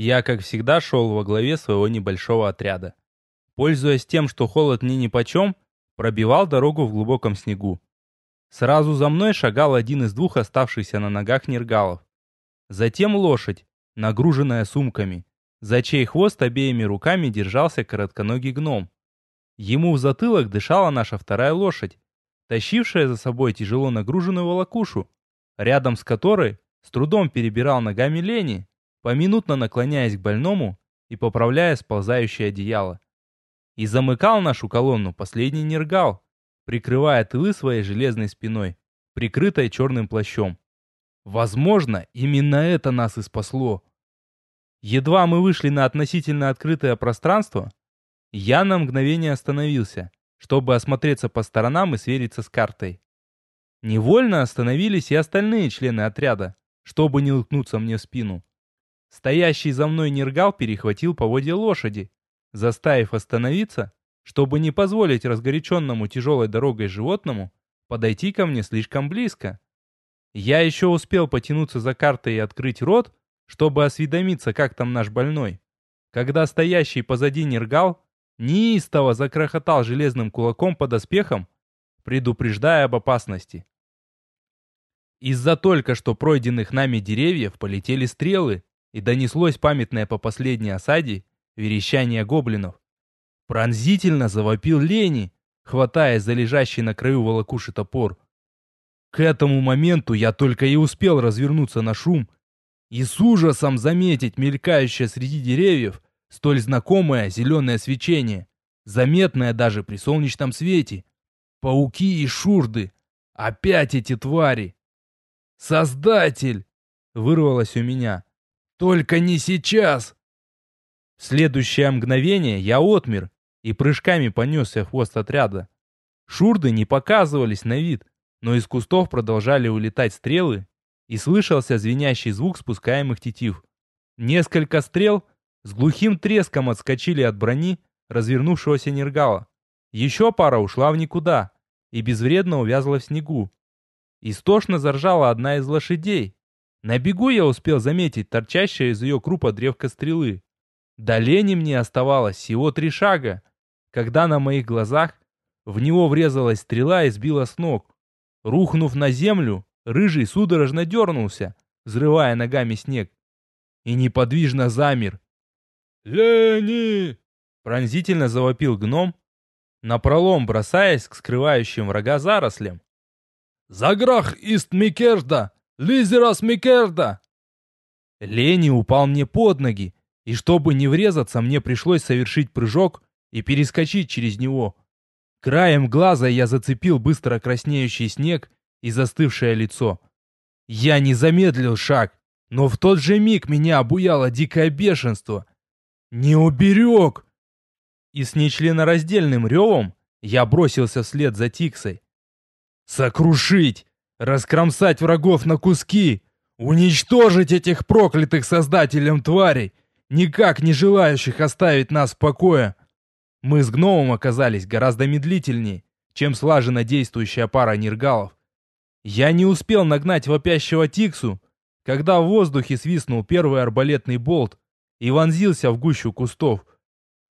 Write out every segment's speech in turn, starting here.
Я, как всегда, шел во главе своего небольшого отряда. Пользуясь тем, что холод мне нипочем, пробивал дорогу в глубоком снегу. Сразу за мной шагал один из двух оставшихся на ногах нергалов. Затем лошадь, нагруженная сумками, за чей хвост обеими руками держался коротконогий гном. Ему в затылок дышала наша вторая лошадь, тащившая за собой тяжело нагруженную волокушу, рядом с которой с трудом перебирал ногами Лени, поминутно наклоняясь к больному и поправляя сползающее одеяло. И замыкал нашу колонну последний нергал, прикрывая тылы своей железной спиной, прикрытой черным плащом. Возможно, именно это нас и спасло. Едва мы вышли на относительно открытое пространство, я на мгновение остановился, чтобы осмотреться по сторонам и свериться с картой. Невольно остановились и остальные члены отряда, чтобы не уткнуться мне в спину. Стоящий за мной нергал перехватил поводья лошади, заставив остановиться, чтобы не позволить разгоряченному тяжелой дорогой животному подойти ко мне слишком близко. Я еще успел потянуться за картой и открыть рот, чтобы осведомиться, как там наш больной, когда стоящий позади нергал неистово закрохотал железным кулаком под оспехом, предупреждая об опасности. Из-за только что пройденных нами деревьев полетели стрелы, и донеслось памятное по последней осаде верещание гоблинов. Пронзительно завопил Лени, хватаясь за лежащий на краю волокуши топор. К этому моменту я только и успел развернуться на шум и с ужасом заметить мелькающее среди деревьев столь знакомое зеленое свечение, заметное даже при солнечном свете. Пауки и шурды. Опять эти твари. «Создатель!» — вырвалось у меня. «Только не сейчас!» В следующее мгновение я отмер и прыжками понесся хвост отряда. Шурды не показывались на вид, но из кустов продолжали улетать стрелы, и слышался звенящий звук спускаемых тетив. Несколько стрел с глухим треском отскочили от брони развернувшегося нергала. Еще пара ушла в никуда и безвредно увязла в снегу. Истошно заржала одна из лошадей. На бегу я успел заметить торчащее из ее крупа древко стрелы. До лени мне оставалось всего три шага, когда на моих глазах в него врезалась стрела и сбила с ног. Рухнув на землю, рыжий судорожно дернулся, взрывая ногами снег. И неподвижно замер. «Лени!» Пронзительно завопил гном, напролом бросаясь к скрывающим врага зарослям. «Заграх ист Микерда! Лизерас Микерда!» Лени упал мне под ноги, и чтобы не врезаться, мне пришлось совершить прыжок и перескочить через него. Краем глаза я зацепил быстро краснеющий снег и застывшее лицо. Я не замедлил шаг, но в тот же миг меня обуяло дикое бешенство. «Не уберег!» и с нечленораздельным ревом я бросился вслед за Тиксой. «Сокрушить! Раскромсать врагов на куски! Уничтожить этих проклятых создателем тварей, никак не желающих оставить нас в покое!» Мы с гномом оказались гораздо медлительнее, чем слаженно действующая пара нергалов. Я не успел нагнать вопящего Тиксу, когда в воздухе свистнул первый арбалетный болт и вонзился в гущу кустов.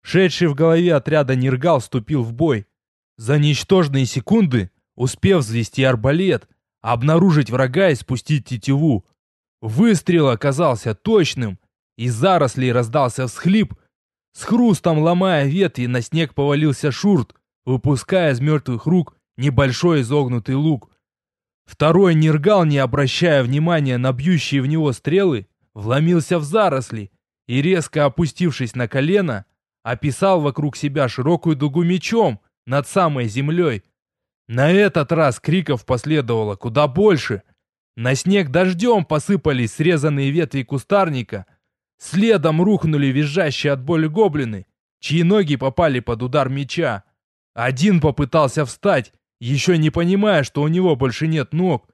Шедший в голове отряда Нергал вступил в бой. За ничтожные секунды, успев взвести арбалет, обнаружить врага и спустить тетиву. Выстрел оказался точным, из зарослей раздался всхлип. С хрустом ломая ветви на снег повалился шурт, выпуская из мертвых рук небольшой изогнутый лук. Второй Нергал, не обращая внимания на бьющие в него стрелы, вломился в заросли и, резко опустившись на колено, описал вокруг себя широкую дугу мечом над самой землей. На этот раз криков последовало куда больше. На снег дождем посыпались срезанные ветви кустарника. Следом рухнули визжащие от боли гоблины, чьи ноги попали под удар меча. Один попытался встать, еще не понимая, что у него больше нет ног.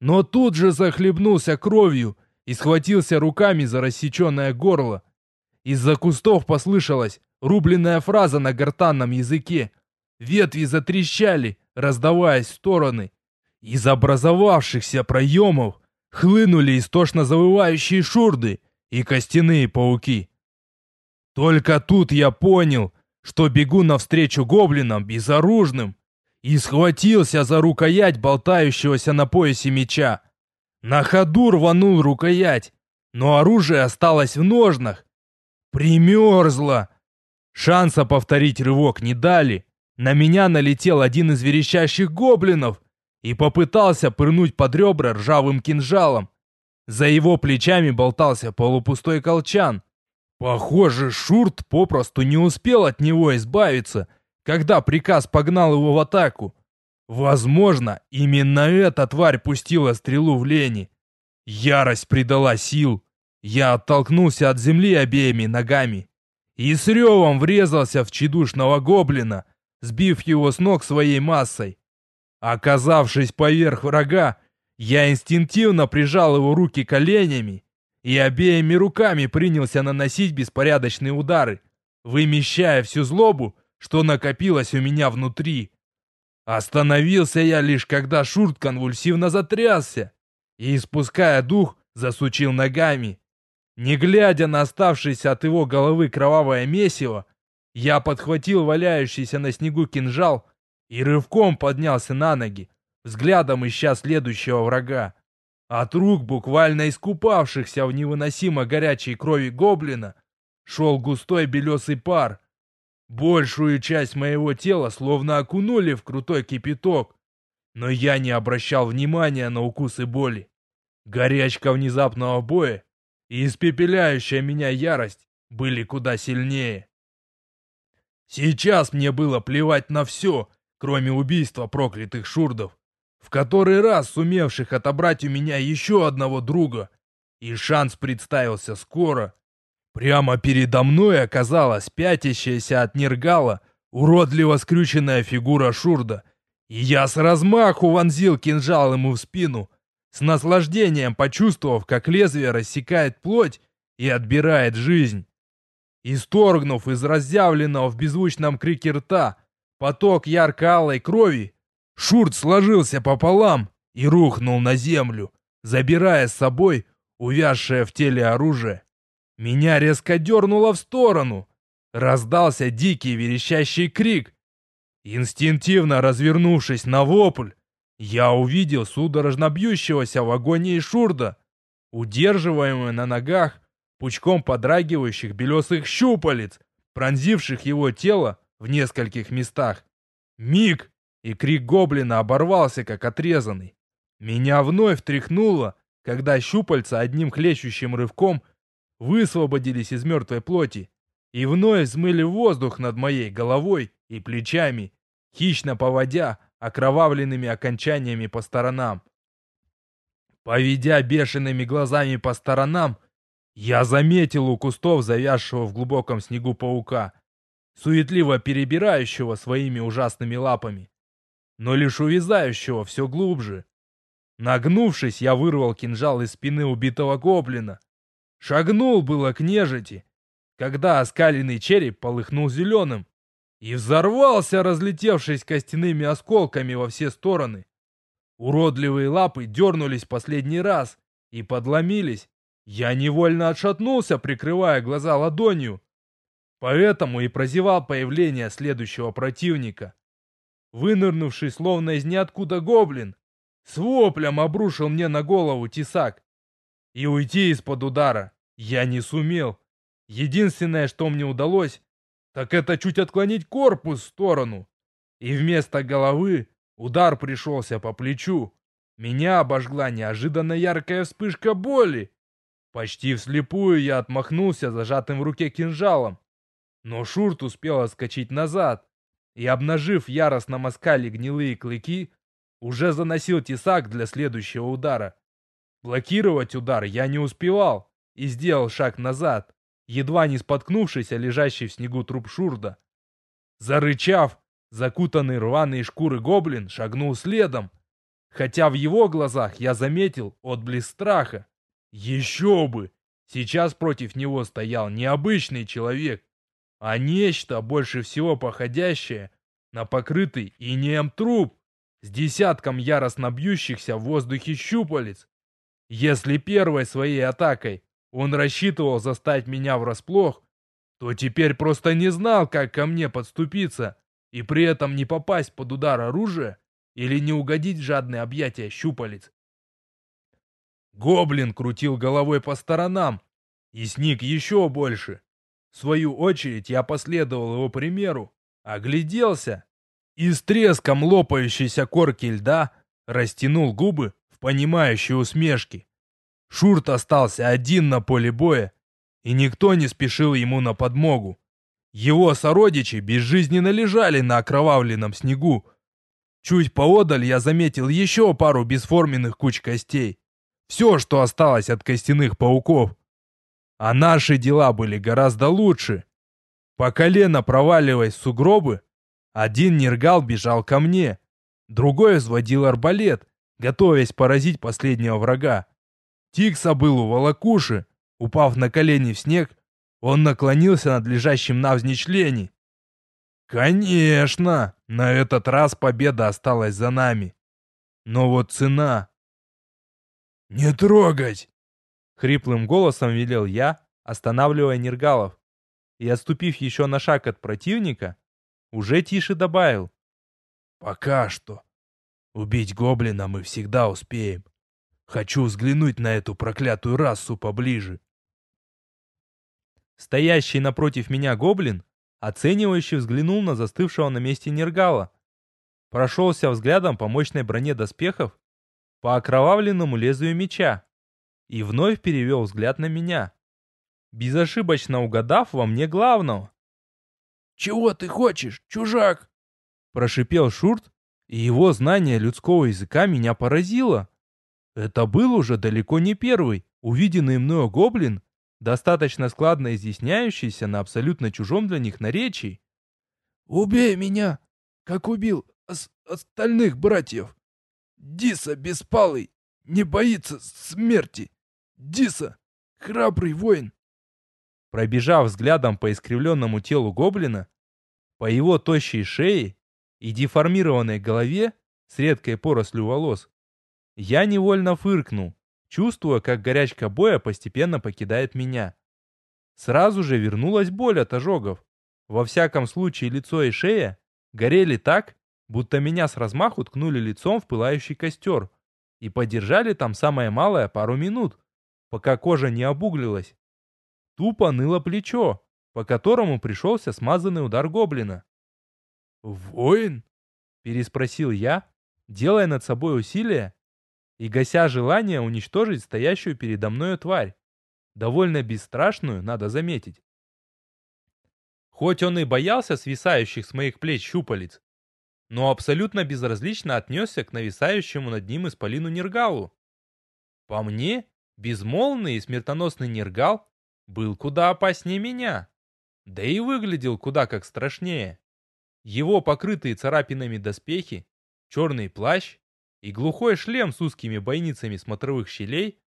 Но тут же захлебнулся кровью и схватился руками за рассеченное горло. Из-за кустов послышалось рубленная фраза на гортанном языке. Ветви затрещали, раздаваясь в стороны. Из образовавшихся проемов хлынули истошно завывающие шурды и костяные пауки. Только тут я понял, что бегу навстречу гоблинам безоружным и схватился за рукоять болтающегося на поясе меча. На ходу рванул рукоять, но оружие осталось в ножнах. Примерзло. Шанса повторить рывок не дали. На меня налетел один из верещащих гоблинов и попытался пырнуть под ребра ржавым кинжалом. За его плечами болтался полупустой колчан. Похоже, Шурт попросту не успел от него избавиться, когда приказ погнал его в атаку. Возможно, именно эта тварь пустила стрелу в Лени. Ярость придала сил. Я оттолкнулся от земли обеими ногами и с ревом врезался в чедушного гоблина, сбив его с ног своей массой. Оказавшись поверх врага, я инстинктивно прижал его руки коленями и обеими руками принялся наносить беспорядочные удары, вымещая всю злобу, что накопилось у меня внутри. Остановился я лишь когда Шурт конвульсивно затрясся и, испуская дух, засучил ногами. Не глядя на оставшееся от его головы кровавое месиво, я подхватил валяющийся на снегу кинжал и рывком поднялся на ноги, взглядом ища следующего врага. От рук буквально искупавшихся в невыносимо горячей крови гоблина шел густой белесый пар. Большую часть моего тела словно окунули в крутой кипяток, но я не обращал внимания на укусы боли. Горячка внезапного боя и испепеляющая меня ярость были куда сильнее. Сейчас мне было плевать на все, кроме убийства проклятых шурдов, в который раз сумевших отобрать у меня еще одного друга. И шанс представился скоро. Прямо передо мной оказалась пятящаяся от нергала уродливо скрюченная фигура шурда, и я с размаху вонзил кинжал ему в спину, с наслаждением почувствовав, как лезвие рассекает плоть и отбирает жизнь. Исторгнув из разъявленного в беззвучном крике рта поток ярко-алой крови, Шурт сложился пополам и рухнул на землю, забирая с собой увязшее в теле оружие. Меня резко дернуло в сторону. Раздался дикий верещащий крик. Инстинктивно развернувшись на вопль, я увидел судорожно бьющегося в агонии Шурда, удерживаемого на ногах пучком подрагивающих белесых щупалец, пронзивших его тело в нескольких местах. Миг, и крик гоблина оборвался, как отрезанный. Меня вновь тряхнуло, когда щупальца одним хлещущим рывком высвободились из мертвой плоти и вновь взмыли воздух над моей головой и плечами, хищно поводя окровавленными окончаниями по сторонам. Поведя бешеными глазами по сторонам, я заметил у кустов завязшего в глубоком снегу паука, суетливо перебирающего своими ужасными лапами, но лишь увязающего все глубже. Нагнувшись, я вырвал кинжал из спины убитого гоблина. Шагнул было к нежити, когда оскаленный череп полыхнул зеленым и взорвался, разлетевшись костяными осколками во все стороны. Уродливые лапы дернулись последний раз и подломились, я невольно отшатнулся, прикрывая глаза ладонью. Поэтому и прозевал появление следующего противника. Вынырнувший словно из ниоткуда гоблин, с воплем обрушил мне на голову тесак. И уйти из-под удара я не сумел. Единственное, что мне удалось, так это чуть отклонить корпус в сторону. И вместо головы удар пришелся по плечу. Меня обожгла неожиданно яркая вспышка боли. Почти вслепую я отмахнулся зажатым в руке кинжалом. Но Шурт успел отскочить назад и, обнажив яростно москали гнилые клыки, уже заносил тесак для следующего удара. Блокировать удар я не успевал и сделал шаг назад, едва не споткнувшись о лежащий в снегу труп Шурда. Зарычав, закутанный рваной шкуры гоблин шагнул следом, хотя в его глазах я заметил отблеск страха. Еще бы! Сейчас против него стоял не обычный человек, а нечто, больше всего походящее на покрытый инеем труп с десятком яростно бьющихся в воздухе щупалец. Если первой своей атакой он рассчитывал застать меня врасплох, то теперь просто не знал, как ко мне подступиться и при этом не попасть под удар оружия или не угодить в жадные объятия щупалец. Гоблин крутил головой по сторонам и сник еще больше. В свою очередь я последовал его примеру, огляделся и с треском лопающейся корки льда растянул губы в понимающей усмешке. Шурт остался один на поле боя, и никто не спешил ему на подмогу. Его сородичи безжизненно лежали на окровавленном снегу. Чуть поодаль я заметил еще пару бесформенных куч костей. Все, что осталось от костяных пауков. А наши дела были гораздо лучше. По колено проваливаясь в сугробы, один нергал бежал ко мне, другой взводил арбалет, готовясь поразить последнего врага. Тикса был у волокуши. Упав на колени в снег, он наклонился над лежащим навзничь Лени. Конечно, на этот раз победа осталась за нами. Но вот цена... «Не трогать!» Хриплым голосом велел я, останавливая Нергалов. И, отступив еще на шаг от противника, уже тише добавил. «Пока что. Убить гоблина мы всегда успеем. Хочу взглянуть на эту проклятую расу поближе». Стоящий напротив меня гоблин, оценивающе взглянул на застывшего на месте Нергала. Прошелся взглядом по мощной броне доспехов, по окровавленному лезвию меча и вновь перевел взгляд на меня, безошибочно угадав во мне главного. «Чего ты хочешь, чужак?» Прошипел Шурт, и его знание людского языка меня поразило. Это был уже далеко не первый, увиденный мною гоблин, достаточно складно изъясняющийся на абсолютно чужом для них наречии. «Убей меня, как убил ос остальных братьев! Диса беспалый, не боится смерти! Диса, храбрый воин!» Пробежав взглядом по искривленному телу гоблина, по его тощей шее и деформированной голове с редкой порослью волос, я невольно фыркнул, чувствуя, как горячка боя постепенно покидает меня. Сразу же вернулась боль от ожогов. Во всяком случае, лицо и шея горели так, будто меня с размаху ткнули лицом в пылающий костер и подержали там самое малое пару минут, пока кожа не обуглилась. Тупо ныло плечо, по которому пришелся смазанный удар гоблина. «Воин?» — переспросил я, делая над собой усилие и гася желание уничтожить стоящую передо мною тварь. Довольно бесстрашную, надо заметить. Хоть он и боялся свисающих с моих плеч щупалец, но абсолютно безразлично отнесся к нависающему над ним исполину Нергалу. По мне, безмолвный и смертоносный Нергал был куда опаснее меня, да и выглядел куда как страшнее. Его покрытые царапинами доспехи, черный плащ и глухой шлем с узкими бойницами смотровых щелей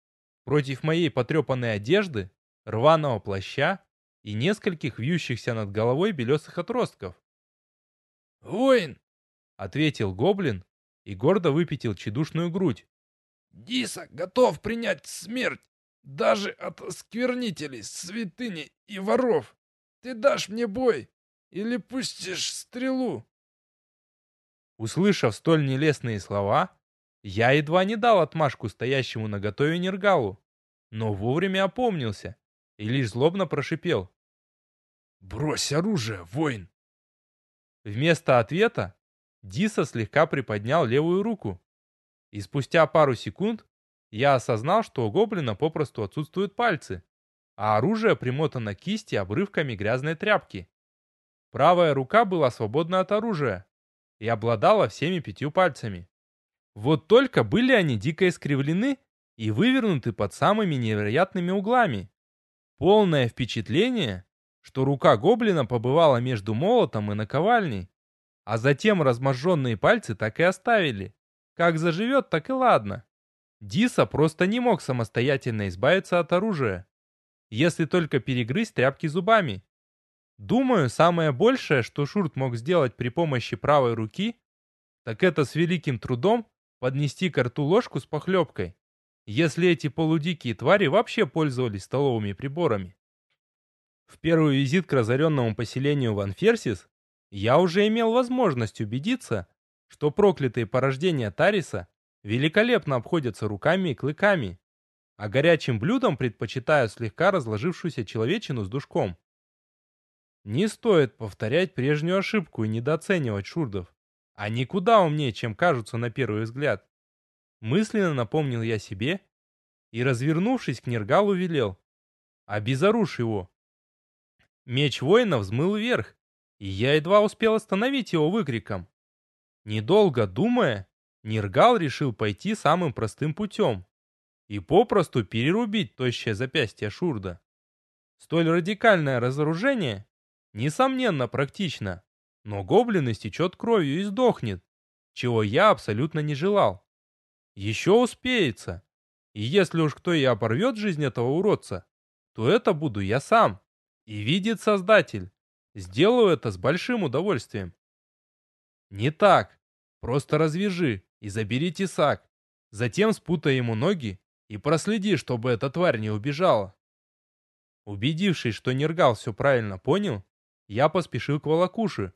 против моей потрепанной одежды, рваного плаща и нескольких вьющихся над головой белесых отростков. «Воин!» — ответил гоблин и гордо выпятил чедушную грудь. «Диса готов принять смерть даже от осквернителей, святыни и воров. Ты дашь мне бой или пустишь стрелу?» Услышав столь нелестные слова, я едва не дал отмашку стоящему на готове Нергалу, но вовремя опомнился и лишь злобно прошипел. «Брось оружие, воин!» Вместо ответа Диса слегка приподнял левую руку, и спустя пару секунд я осознал, что у гоблина попросту отсутствуют пальцы, а оружие примотано кисти обрывками грязной тряпки. Правая рука была свободна от оружия и обладала всеми пятью пальцами. Вот только были они дико искривлены и вывернуты под самыми невероятными углами. Полное впечатление, что рука гоблина побывала между молотом и наковальней, а затем разможженные пальцы так и оставили. Как заживет, так и ладно. Диса просто не мог самостоятельно избавиться от оружия, если только перегрызть тряпки зубами. Думаю, самое большее, что Шурт мог сделать при помощи правой руки, так это с великим трудом поднести к рту ложку с похлебкой если эти полудикие твари вообще пользовались столовыми приборами. В первый визит к разоренному поселению Ван Ферсис я уже имел возможность убедиться, что проклятые порождения Тариса великолепно обходятся руками и клыками, а горячим блюдом предпочитают слегка разложившуюся человечину с душком. Не стоит повторять прежнюю ошибку и недооценивать шурдов. Они куда умнее, чем кажутся на первый взгляд. Мысленно напомнил я себе и, развернувшись к Нергалу, велел. Обезоружь его. Меч воина взмыл вверх, и я едва успел остановить его выкриком. Недолго думая, Нергал решил пойти самым простым путем и попросту перерубить тощее запястье Шурда. Столь радикальное разоружение, несомненно, практично, но гоблин истечет кровью и сдохнет, чего я абсолютно не желал. Еще успеется. И если уж кто и оборвет жизнь этого уродца, то это буду я сам. И видит Создатель. Сделаю это с большим удовольствием. Не так. Просто развяжи и забери тесак. Затем спутай ему ноги и проследи, чтобы эта тварь не убежала. Убедившись, что Нергал все правильно понял, я поспешил к волокуши,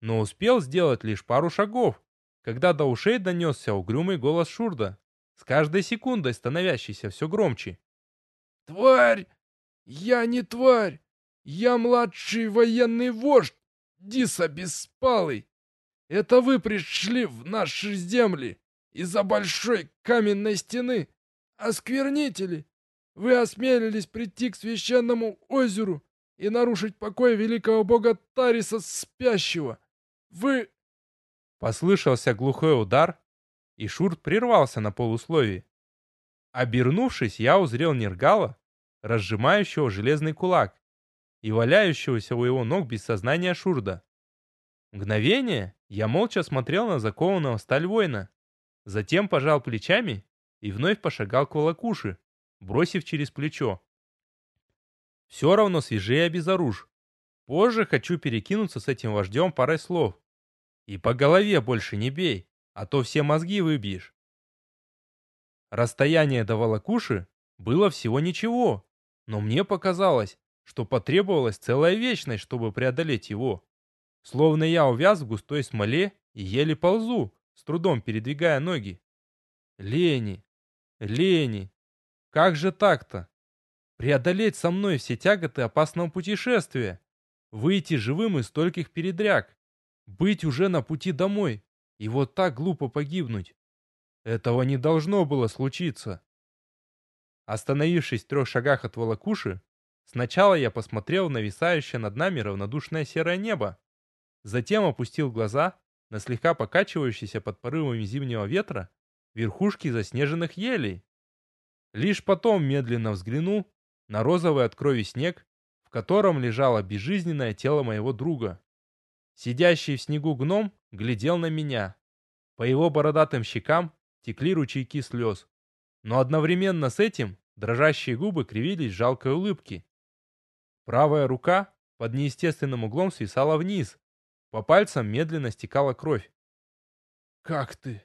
но успел сделать лишь пару шагов, когда до ушей донесся угрюмый голос Шурда, с каждой секундой становящийся все громче. «Тварь! Я не тварь! Я младший военный вождь Диса Беспалый! Это вы пришли в наши земли из-за большой каменной стены, осквернители! Вы осмелились прийти к священному озеру и нарушить покой великого бога Тариса Спящего! Вы...» Послышался глухой удар, и Шурт прервался на полусловии. Обернувшись, я узрел Нергала, разжимающего железный кулак, и валяющегося у его ног без сознания Шурда. Мгновение я молча смотрел на закованного сталь воина, затем пожал плечами и вновь пошагал к волокуши, бросив через плечо. Все равно свежее обезоружь. Позже хочу перекинуться с этим вождем парой слов. И по голове больше не бей, а то все мозги выбьешь. Расстояние до волокуши было всего ничего, но мне показалось, что потребовалась целая вечность, чтобы преодолеть его. Словно я увяз в густой смоле и еле ползу, с трудом передвигая ноги. Лени, лени, как же так-то? Преодолеть со мной все тяготы опасного путешествия, выйти живым из стольких передряг, быть уже на пути домой и вот так глупо погибнуть. Этого не должно было случиться. Остановившись в трех шагах от волокуши, Сначала я посмотрел на висающее над нами равнодушное серое небо. Затем опустил глаза на слегка покачивающиеся под порывами зимнего ветра верхушки заснеженных елей. Лишь потом медленно взглянул на розовый от крови снег, в котором лежало безжизненное тело моего друга. Сидящий в снегу гном глядел на меня. По его бородатым щекам текли ручейки слез. Но одновременно с этим дрожащие губы кривились жалкой улыбки. Правая рука под неестественным углом свисала вниз. По пальцам медленно стекала кровь. «Как ты?»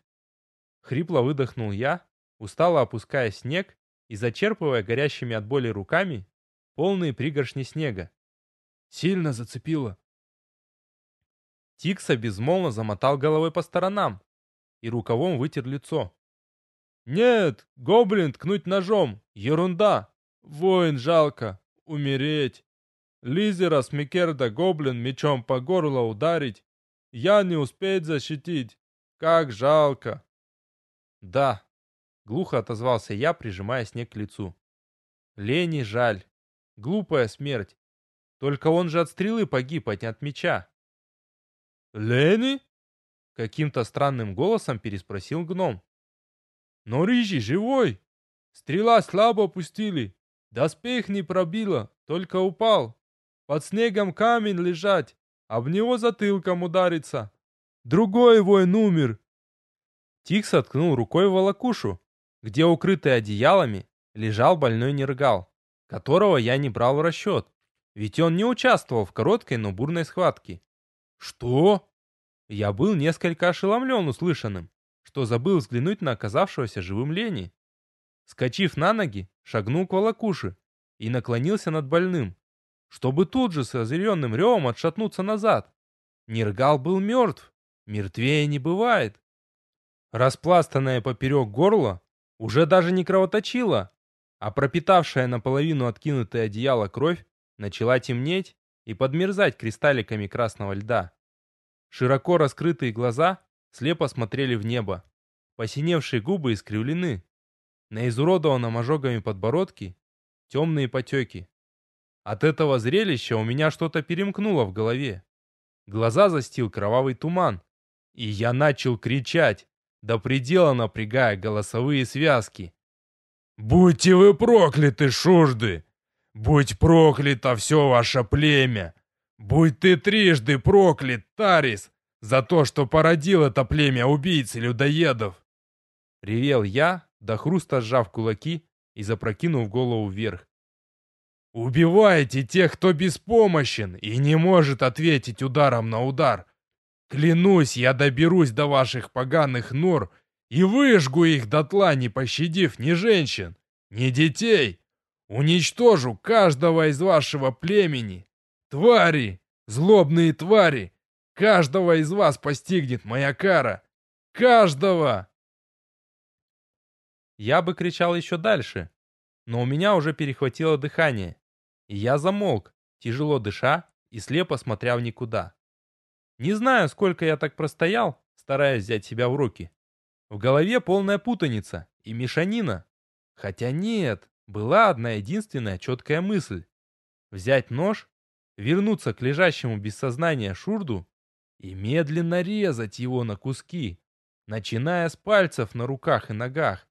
Хрипло выдохнул я, устало опуская снег и зачерпывая горящими от боли руками полные пригоршни снега. «Сильно зацепило?» Тикса безмолвно замотал головой по сторонам и рукавом вытер лицо. «Нет, гоблин ткнуть ножом! Ерунда! Воин жалко! Умереть!» Лизера с Микерда гоблин мечом по горлу ударить. Я не успеть защитить. Как жалко. Да, глухо отозвался я, прижимая снег к лицу. Лени жаль. Глупая смерть. Только он же от стрелы погиб, а не от меча. Лени? Каким-то странным голосом переспросил гном. Но Рыжий живой. Стрела слабо опустили. Доспех не пробила, только упал. Под снегом камень лежать, а в него затылком удариться. Другой воин умер. Тикс откнул рукой волокушу, где, укрытый одеялами, лежал больной нергал, которого я не брал в расчет, ведь он не участвовал в короткой, но бурной схватке. Что? Я был несколько ошеломлен услышанным, что забыл взглянуть на оказавшегося живым Лени. Скочив на ноги, шагнул к волокуше и наклонился над больным, чтобы тут же с озаренным ревом отшатнуться назад. Нергал был мертв, мертвее не бывает. Распластанное поперек горла уже даже не кровоточило, а пропитавшая наполовину откинутое одеяло кровь начала темнеть и подмерзать кристалликами красного льда. Широко раскрытые глаза слепо смотрели в небо. Посиневшие губы искривлены. На изуродованном ожогами подбородке темные потеки. От этого зрелища у меня что-то перемкнуло в голове. Глаза застил кровавый туман. И я начал кричать, до предела напрягая голосовые связки. «Будьте вы прокляты, шужды! Будь проклято все ваше племя! Будь ты трижды проклят, Тарис, за то, что породил это племя убийц и людоедов!» Ревел я, до хруста сжав кулаки и запрокинув голову вверх. «Убивайте тех, кто беспомощен и не может ответить ударом на удар. Клянусь, я доберусь до ваших поганых нор и выжгу их дотла, не пощадив ни женщин, ни детей. Уничтожу каждого из вашего племени. Твари, злобные твари, каждого из вас постигнет моя кара. Каждого!» Я бы кричал еще дальше, но у меня уже перехватило дыхание, я замолк, тяжело дыша и слепо смотря в никуда. Не знаю, сколько я так простоял, стараясь взять себя в руки. В голове полная путаница и мешанина. Хотя нет, была одна единственная четкая мысль. Взять нож, вернуться к лежащему без сознания Шурду и медленно резать его на куски, начиная с пальцев на руках и ногах,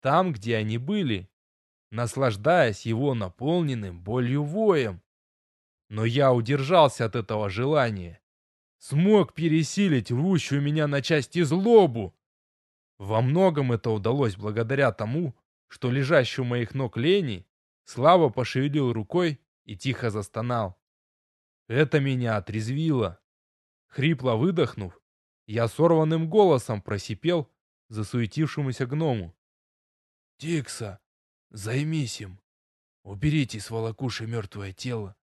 там, где они были, наслаждаясь его наполненным болью воем. Но я удержался от этого желания. Смог пересилить рвущую меня на части злобу. Во многом это удалось благодаря тому, что лежащий у моих ног Лени слабо пошевелил рукой и тихо застонал. Это меня отрезвило. Хрипло выдохнув, я сорванным голосом просипел засуетившемуся гному. «Тикса, займись им. Уберите с волокуши мертвое тело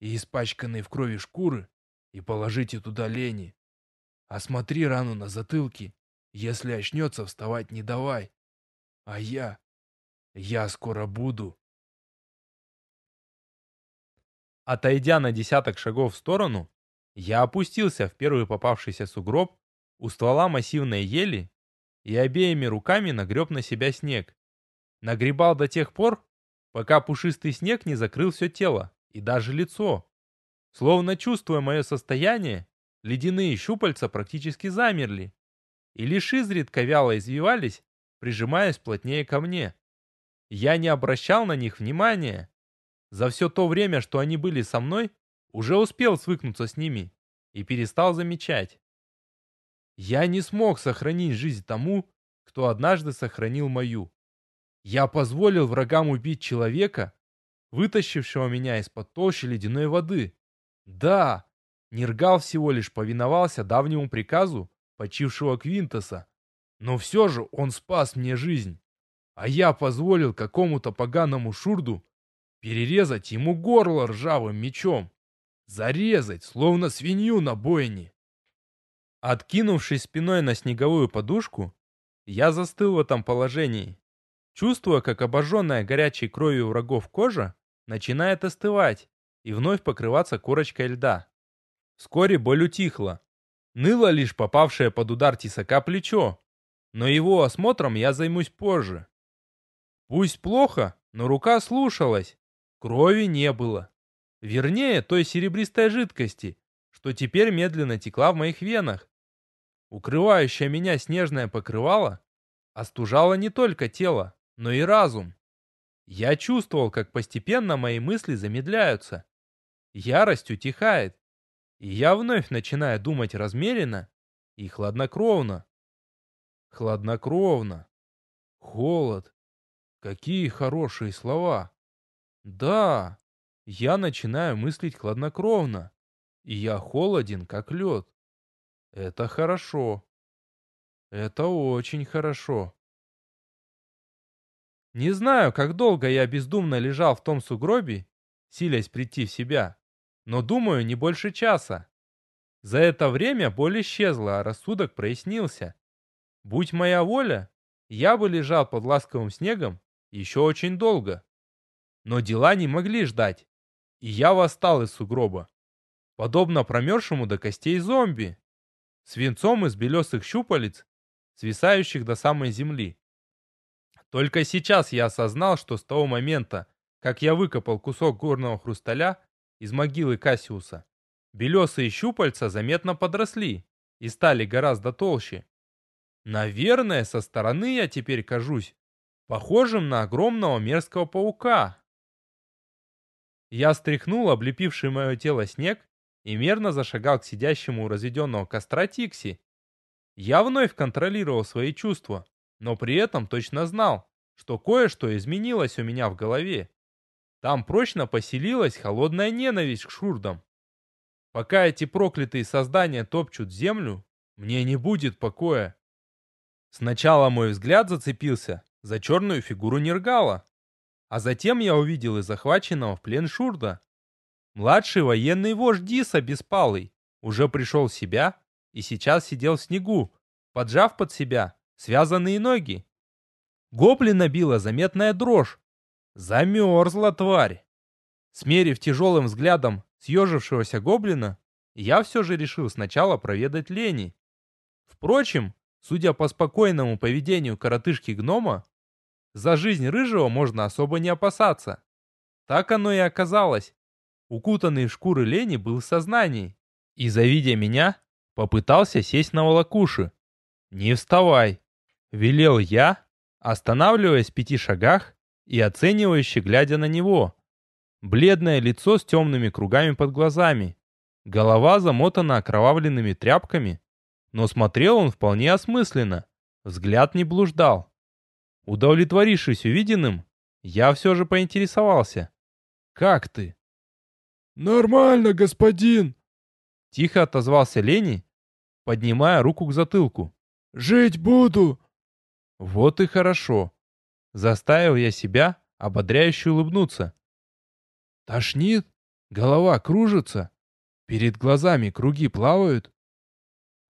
и испачканные в крови шкуры и положите туда лени. Осмотри рану на затылке. Если очнется, вставать не давай. А я... Я скоро буду. Отойдя на десяток шагов в сторону, я опустился в первый попавшийся сугроб у ствола массивной ели и обеими руками нагреб на себя снег. Нагребал до тех пор, пока пушистый снег не закрыл все тело и даже лицо. Словно чувствуя мое состояние, ледяные щупальца практически замерли и лишь изредка вяло извивались, прижимаясь плотнее ко мне. Я не обращал на них внимания. За все то время, что они были со мной, уже успел свыкнуться с ними и перестал замечать. Я не смог сохранить жизнь тому, кто однажды сохранил мою. Я позволил врагам убить человека, вытащившего меня из-под толщи ледяной воды. Да, Нергал всего лишь повиновался давнему приказу почившего Квинтоса, но все же он спас мне жизнь, а я позволил какому-то поганому шурду перерезать ему горло ржавым мечом, зарезать, словно свинью на бойне. Откинувшись спиной на снеговую подушку, я застыл в этом положении чувствуя, как обожженная горячей кровью врагов кожа начинает остывать и вновь покрываться корочкой льда. Вскоре боль утихла. Ныло лишь попавшее под удар тесака плечо, но его осмотром я займусь позже. Пусть плохо, но рука слушалась, крови не было. Вернее, той серебристой жидкости, что теперь медленно текла в моих венах. Укрывающее меня снежное покрывало остужало не только тело, но и разум. Я чувствовал, как постепенно мои мысли замедляются. Ярость утихает, и я вновь начинаю думать размеренно и хладнокровно. Хладнокровно. Холод. Какие хорошие слова. Да, я начинаю мыслить хладнокровно, и я холоден, как лед. Это хорошо. Это очень хорошо. Не знаю, как долго я бездумно лежал в том сугробе, силясь прийти в себя, но думаю, не больше часа. За это время боль исчезла, а рассудок прояснился. Будь моя воля, я бы лежал под ласковым снегом еще очень долго. Но дела не могли ждать, и я восстал из сугроба, подобно промерзшему до костей зомби, свинцом из белесых щупалец, свисающих до самой земли. Только сейчас я осознал, что с того момента, как я выкопал кусок горного хрусталя из могилы Кассиуса, белесые щупальца заметно подросли и стали гораздо толще. Наверное, со стороны я теперь кажусь похожим на огромного мерзкого паука. Я стряхнул облепивший мое тело снег и мерно зашагал к сидящему у разведенного костра Тикси. Я вновь контролировал свои чувства но при этом точно знал, что кое-что изменилось у меня в голове. Там прочно поселилась холодная ненависть к шурдам. Пока эти проклятые создания топчут землю, мне не будет покоя. Сначала мой взгляд зацепился за черную фигуру Нергала, а затем я увидел и захваченного в плен Шурда. Младший военный вождь Диса Беспалый уже пришел в себя и сейчас сидел в снегу, поджав под себя связанные ноги. Гоблина била заметная дрожь. Замерзла тварь. Смерив тяжелым взглядом съежившегося гоблина, я все же решил сначала проведать Лени. Впрочем, судя по спокойному поведению коротышки-гнома, за жизнь рыжего можно особо не опасаться. Так оно и оказалось. Укутанный в шкуры Лени был в сознании. И, завидя меня, попытался сесть на волокуши. «Не вставай!» Велел я, останавливаясь в пяти шагах и оценивающе глядя на него. Бледное лицо с темными кругами под глазами. Голова замотана окровавленными тряпками. Но смотрел он вполне осмысленно. Взгляд не блуждал. Удовлетворившись увиденным, я все же поинтересовался. «Как ты?» «Нормально, господин!» Тихо отозвался Лени, поднимая руку к затылку. «Жить буду! Вот и хорошо. Заставил я себя ободряюще улыбнуться. Тошнит? Голова кружится? Перед глазами круги плавают?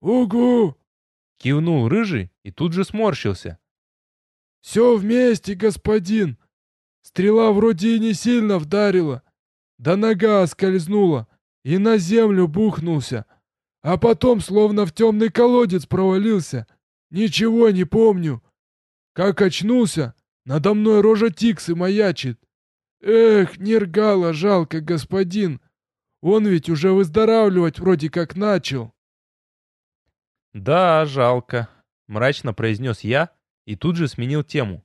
«Угу!» — кивнул рыжий и тут же сморщился. «Все вместе, господин. Стрела вроде и не сильно вдарила. Да нога скользнула и на землю бухнулся. А потом словно в темный колодец провалился. Ничего не помню. Как очнулся, надо мной рожа Тиксы маячит. Эх, Нергала жалко, господин. Он ведь уже выздоравливать вроде как начал. Да, жалко, мрачно произнес я и тут же сменил тему.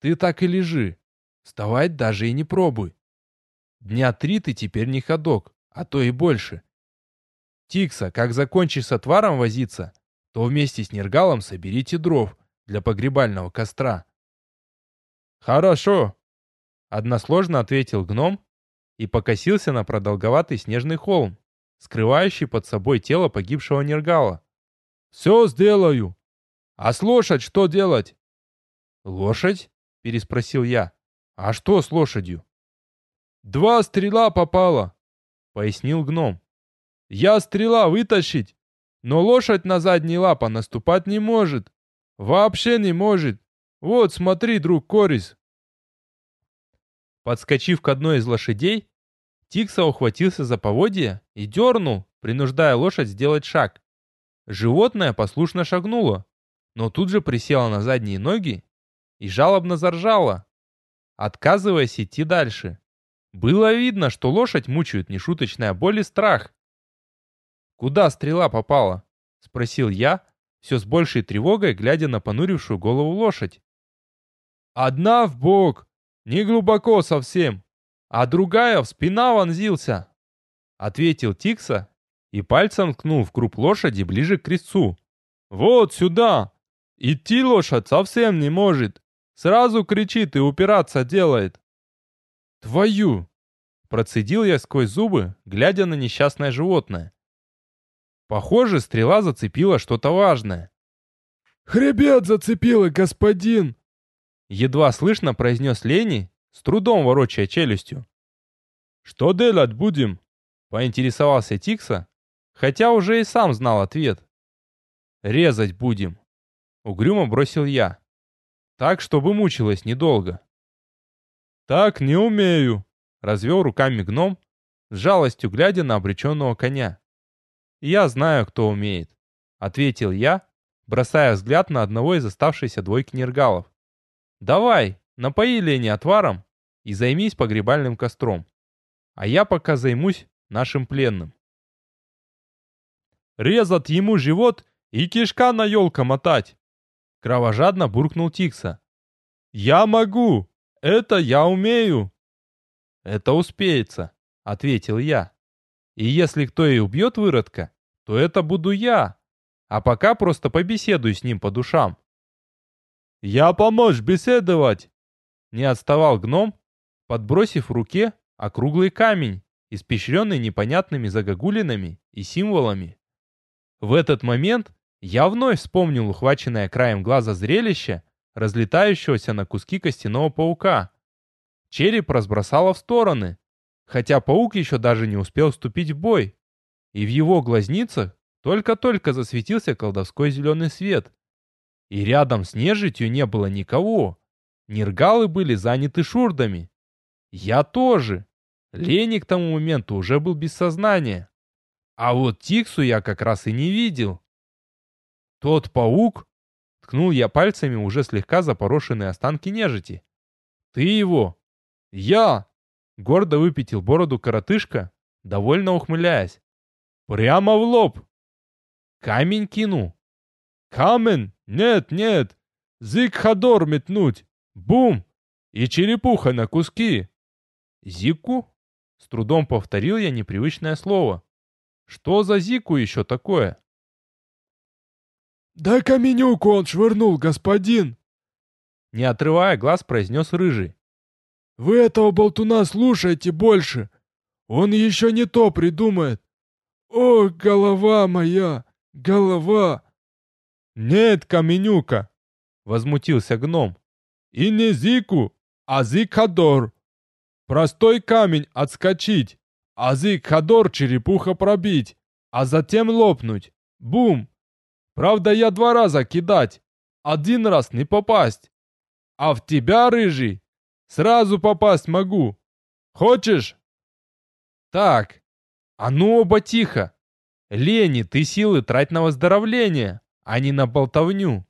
Ты так и лежи. Вставать даже и не пробуй. Дня три ты теперь не ходок, а то и больше. Тикса, как закончишь с отваром возиться, то вместе с Нергалом соберите дров, для погребального костра. «Хорошо», — односложно ответил гном и покосился на продолговатый снежный холм, скрывающий под собой тело погибшего Нергала. «Все сделаю. А с лошадь что делать?» «Лошадь?» — переспросил я. «А что с лошадью?» «Два стрела попало», — пояснил гном. «Я стрела вытащить, но лошадь на задние лапы наступать не может. Вообще не может. Вот, смотри, друг Корис. Подскочив к одной из лошадей, Тикса ухватился за поводья и дернул, принуждая лошадь сделать шаг. Животное послушно шагнуло, но тут же присело на задние ноги и жалобно заржало, отказываясь идти дальше. Было видно, что лошадь мучают нешуточная боль и страх. «Куда стрела попала?» — спросил я, все с большей тревогой, глядя на понурившую голову лошадь. «Одна в бок, не глубоко совсем, а другая в спина вонзился», — ответил Тикса и пальцем ткнул в круп лошади ближе к крестцу. «Вот сюда! Идти лошадь совсем не может, сразу кричит и упираться делает». «Твою!» — процедил я сквозь зубы, глядя на несчастное животное. Похоже, стрела зацепила что-то важное. «Хребет зацепила, господин!» Едва слышно произнес Лени, с трудом ворочая челюстью. «Что делать будем?» Поинтересовался Тикса, хотя уже и сам знал ответ. «Резать будем», — угрюмо бросил я. «Так, чтобы мучилась недолго». «Так не умею», — развел руками гном, с жалостью глядя на обреченного коня. «Я знаю, кто умеет», — ответил я, бросая взгляд на одного из оставшейся двойки нергалов. «Давай, напои Лени отваром и займись погребальным костром. А я пока займусь нашим пленным. «Резать ему живот и кишка на елка мотать!» Кровожадно буркнул Тикса. «Я могу! Это я умею!» «Это успеется», — ответил я. «И если кто и убьет выродка, то это буду я. А пока просто побеседуй с ним по душам». «Я помочь беседовать!» Не отставал гном, подбросив в руке округлый камень, испещренный непонятными загогулинами и символами. В этот момент я вновь вспомнил ухваченное краем глаза зрелище, разлетающегося на куски костяного паука. Череп разбросало в стороны, хотя паук еще даже не успел вступить в бой, и в его глазницах только-только засветился колдовской зеленый свет. И рядом с нежитью не было никого. Нергалы были заняты шурдами. Я тоже. Лени к тому моменту уже был без сознания. А вот Тиксу я как раз и не видел. Тот паук, ткнул я пальцами уже слегка запорошенные останки нежити. Ты его? Я! Гордо выпятил бороду коротышка, довольно ухмыляясь. Прямо в лоб! Камень кину. Камень? Нет, нет! Зикхадор метнуть! Бум! И черепуха на куски! Зику? С трудом повторил я непривычное слово. Что за Зику еще такое? «Да каменюку он швырнул, господин!» Не отрывая глаз, произнес Рыжий. «Вы этого болтуна слушайте больше! Он еще не то придумает! Ох, голова моя! Голова!» «Нет, каменюка!» — возмутился гном. «И не Зику, а Зикадор!» Простой камень отскочить, азык Хадор черепуха пробить, а затем лопнуть. Бум! Правда, я два раза кидать, один раз не попасть. А в тебя, рыжий, сразу попасть могу. Хочешь? Так, а ну оба тихо. Лени, ты силы трать на выздоровление, а не на болтовню.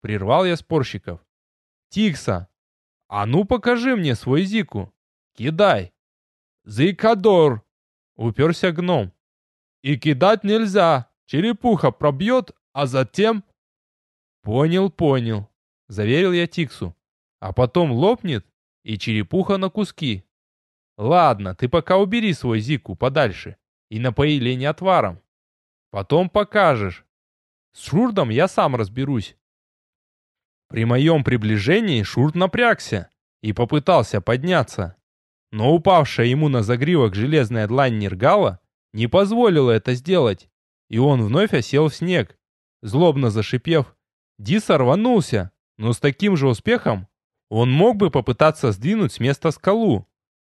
Прервал я спорщиков. Тикса, а ну покажи мне свой зику. Кидай. Зикадор. Уперся гном. И кидать нельзя. Черепуха пробьет, а затем... Понял, понял. Заверил я Тиксу. А потом лопнет, и черепуха на куски. Ладно, ты пока убери свой Зику подальше и напои лень отваром. Потом покажешь. С Шурдом я сам разберусь. При моем приближении Шурд напрягся и попытался подняться. Но упавшая ему на загривок железная длань Нергала не позволила это сделать, и он вновь осел в снег. Злобно зашипев, Дис рванулся, но с таким же успехом он мог бы попытаться сдвинуть с места скалу.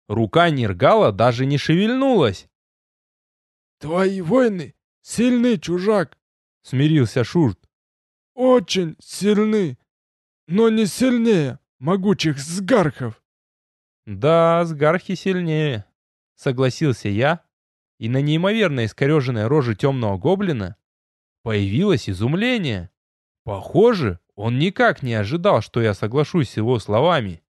Рука Нергала даже не шевельнулась. «Твои воины сильны, чужак!» — смирился Шурт. «Очень сильны, но не сильнее могучих сгархов!» «Да, сгархи сильнее», — согласился я, и на неимоверно искореженной роже темного гоблина появилось изумление. Похоже, он никак не ожидал, что я соглашусь с его словами.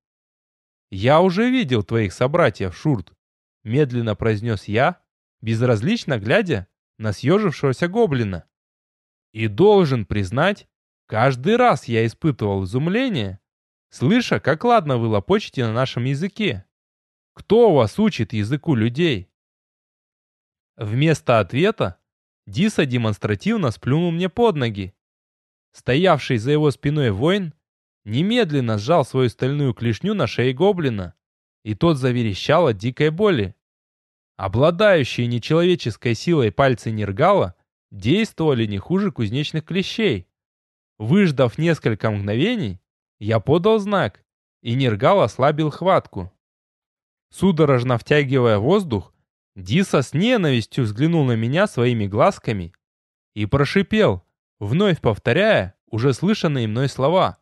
«Я уже видел твоих собратьев, Шурт», — медленно произнес я, безразлично глядя на съежившегося гоблина. И должен признать, каждый раз я испытывал изумление, слыша, как ладно вы лопочете на нашем языке. Кто вас учит языку людей? Вместо ответа Диса демонстративно сплюнул мне под ноги. Стоявший за его спиной воин немедленно сжал свою стальную клешню на шее гоблина, и тот заверещал от дикой боли. Обладающие нечеловеческой силой пальцы Нергала действовали не хуже кузнечных клещей. Выждав несколько мгновений, я подал знак, и Нергал ослабил хватку. Судорожно втягивая воздух, Диса с ненавистью взглянул на меня своими глазками и прошипел, вновь повторяя уже слышанные мной слова.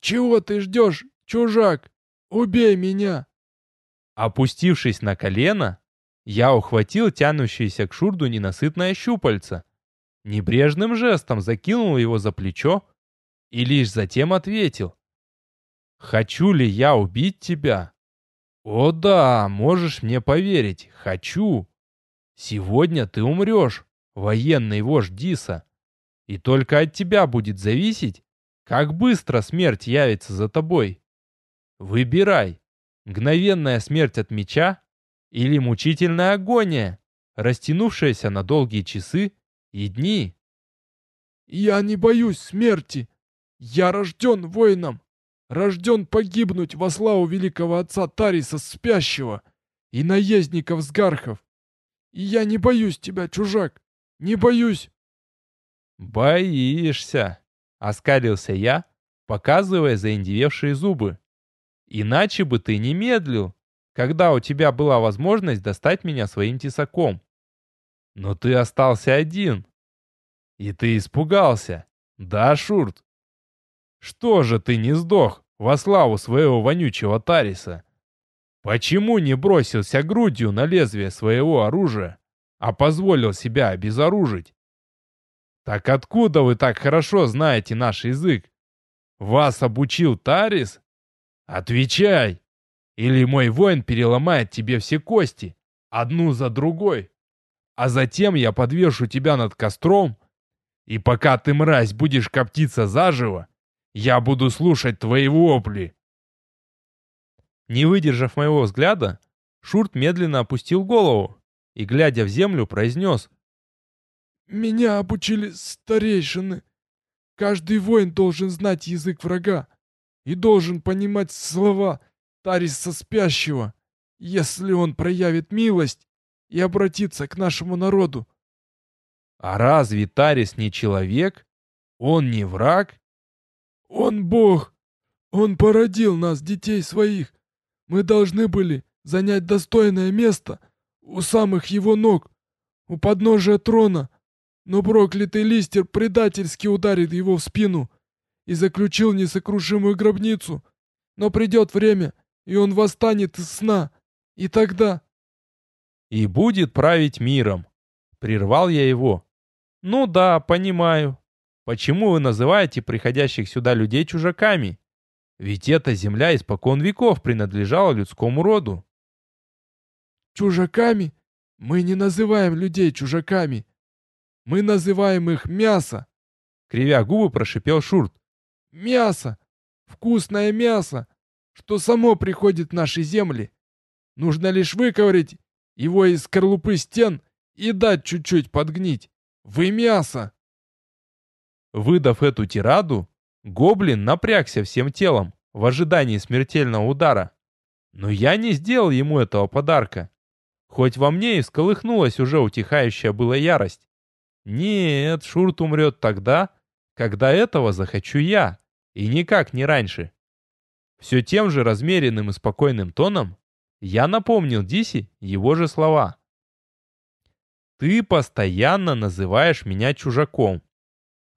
«Чего ты ждешь, чужак? Убей меня!» Опустившись на колено, я ухватил тянущееся к шурду ненасытное щупальце, небрежным жестом закинул его за плечо и лишь затем ответил. «Хочу ли я убить тебя?» «О да, можешь мне поверить, хочу. Сегодня ты умрешь, военный вождь Диса, и только от тебя будет зависеть, как быстро смерть явится за тобой. Выбирай, мгновенная смерть от меча или мучительная агония, растянувшаяся на долгие часы и дни. «Я не боюсь смерти. Я рожден воином, рожден погибнуть во славу великого отца Тариса Спящего и наездников Сгархов. И я не боюсь тебя, чужак, не боюсь». «Боишься», — оскалился я, показывая заиндевевшие зубы. «Иначе бы ты не медлил, когда у тебя была возможность достать меня своим тесаком. Но ты остался один. И ты испугался. Да, Шурт? Что же ты не сдох во славу своего вонючего Тариса? Почему не бросился грудью на лезвие своего оружия, а позволил себя обезоружить? Так откуда вы так хорошо знаете наш язык? Вас обучил Тарис? Отвечай! Или мой воин переломает тебе все кости, одну за другой. А затем я подвешу тебя над костром, и пока ты, мразь, будешь коптиться заживо, я буду слушать твои вопли. Не выдержав моего взгляда, Шурт медленно опустил голову и, глядя в землю, произнес меня обучили старейшины. Каждый воин должен знать язык врага и должен понимать слова Тариса Спящего, если он проявит милость и обратится к нашему народу. А разве Тарис не человек? Он не враг? Он бог. Он породил нас, детей своих. Мы должны были занять достойное место у самых его ног, у подножия трона, но проклятый листер предательски ударит его в спину и заключил несокрушимую гробницу. Но придет время, и он восстанет из сна, и тогда... «И будет править миром», — прервал я его. «Ну да, понимаю. Почему вы называете приходящих сюда людей чужаками? Ведь эта земля испокон веков принадлежала людскому роду». «Чужаками? Мы не называем людей чужаками. Мы называем их мясо!» Кривя губы, прошипел Шурт. «Мясо! Вкусное мясо, что само приходит в наши земли. Нужно лишь выковырять его из скорлупы стен и дать чуть-чуть подгнить. Вы мясо!» Выдав эту тираду, гоблин напрягся всем телом в ожидании смертельного удара. Но я не сделал ему этого подарка. Хоть во мне и всколыхнулась уже утихающая была ярость. Нет, Шурт умрет тогда, когда этого захочу я, и никак не раньше. Все тем же размеренным и спокойным тоном я напомнил Диси его же слова. «Ты постоянно называешь меня чужаком.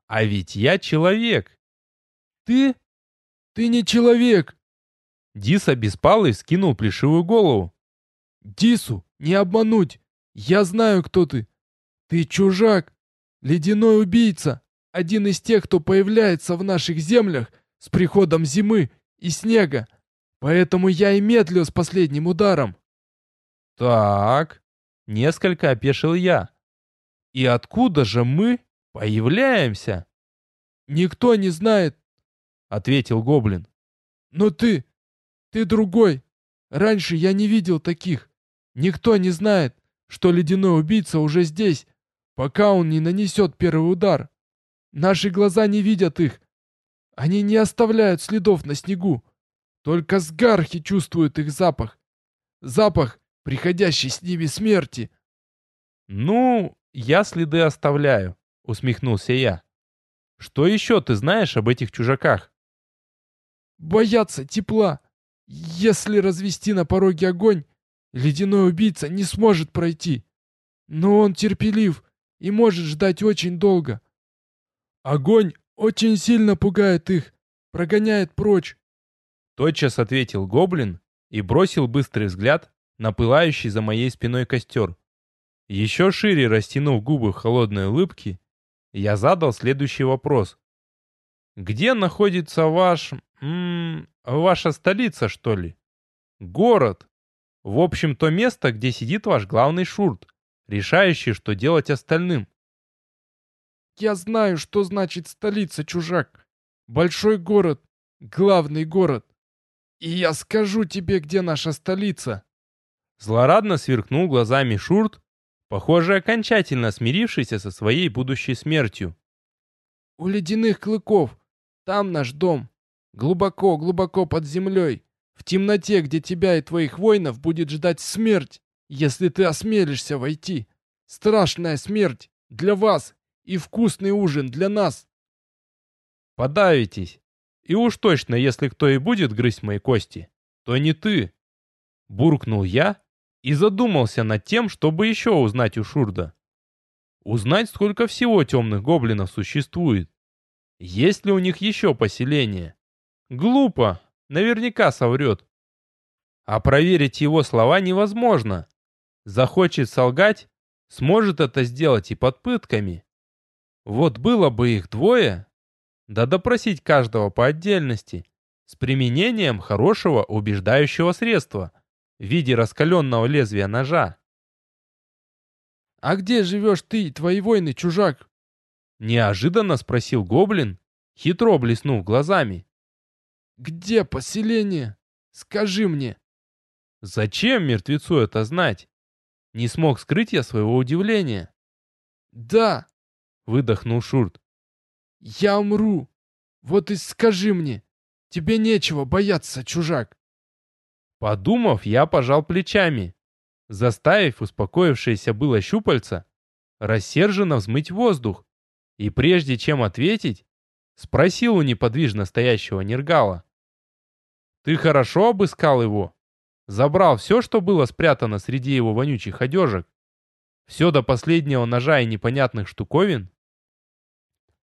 А ведь я человек». «Ты? Ты не человек!» Диса беспалый скинул плешивую голову. «Дису не обмануть! Я знаю, кто ты! Ты чужак! Ледяной убийца, один из тех, кто появляется в наших землях с приходом зимы и снега. Поэтому я и медлю с последним ударом. Так, несколько опешил я. И откуда же мы появляемся? Никто не знает, ответил гоблин. Но ты, ты другой. Раньше я не видел таких. Никто не знает, что ледяной убийца уже здесь, пока он не нанесет первый удар. Наши глаза не видят их. Они не оставляют следов на снегу. Только сгархи чувствуют их запах. Запах, приходящий с ними смерти. «Ну, я следы оставляю», — усмехнулся я. «Что еще ты знаешь об этих чужаках?» боятся тепла. Если развести на пороге огонь, ледяной убийца не сможет пройти. Но он терпелив и может ждать очень долго. Огонь очень сильно пугает их, прогоняет прочь. Тотчас ответил гоблин и бросил быстрый взгляд на пылающий за моей спиной костер. Еще шире растянув губы в холодной улыбки, я задал следующий вопрос. «Где находится ваш... М -м, ваша столица, что ли?» «Город. В общем, то место, где сидит ваш главный шурт, решающий, что делать остальным». «Я знаю, что значит столица, чужак. Большой город, главный город. И я скажу тебе, где наша столица». Злорадно сверкнул глазами Шурт, похоже, окончательно смирившийся со своей будущей смертью. «У ледяных клыков. Там наш дом. Глубоко, глубоко под землей. В темноте, где тебя и твоих воинов будет ждать смерть, если ты осмелишься войти. Страшная смерть для вас и вкусный ужин для нас». «Подавитесь. И уж точно, если кто и будет грызть мои кости, то не ты». Буркнул я и задумался над тем, чтобы еще узнать у Шурда. Узнать, сколько всего темных гоблинов существует. Есть ли у них еще поселение? Глупо, наверняка соврет. А проверить его слова невозможно. Захочет солгать, сможет это сделать и под пытками. Вот было бы их двое, да допросить каждого по отдельности, с применением хорошего убеждающего средства – в виде раскаленного лезвия ножа. «А где живешь ты и твои воины, чужак?» Неожиданно спросил гоблин, хитро блеснув глазами. «Где поселение? Скажи мне!» «Зачем мертвецу это знать?» Не смог скрыть я своего удивления. «Да!» — выдохнул Шурт. «Я умру! Вот и скажи мне! Тебе нечего бояться, чужак!» Подумав, я пожал плечами, заставив успокоившееся было щупальца рассерженно взмыть воздух, и прежде чем ответить, спросил у неподвижно стоящего Нергала. «Ты хорошо обыскал его? Забрал все, что было спрятано среди его вонючих одежек? Все до последнего ножа и непонятных штуковин?»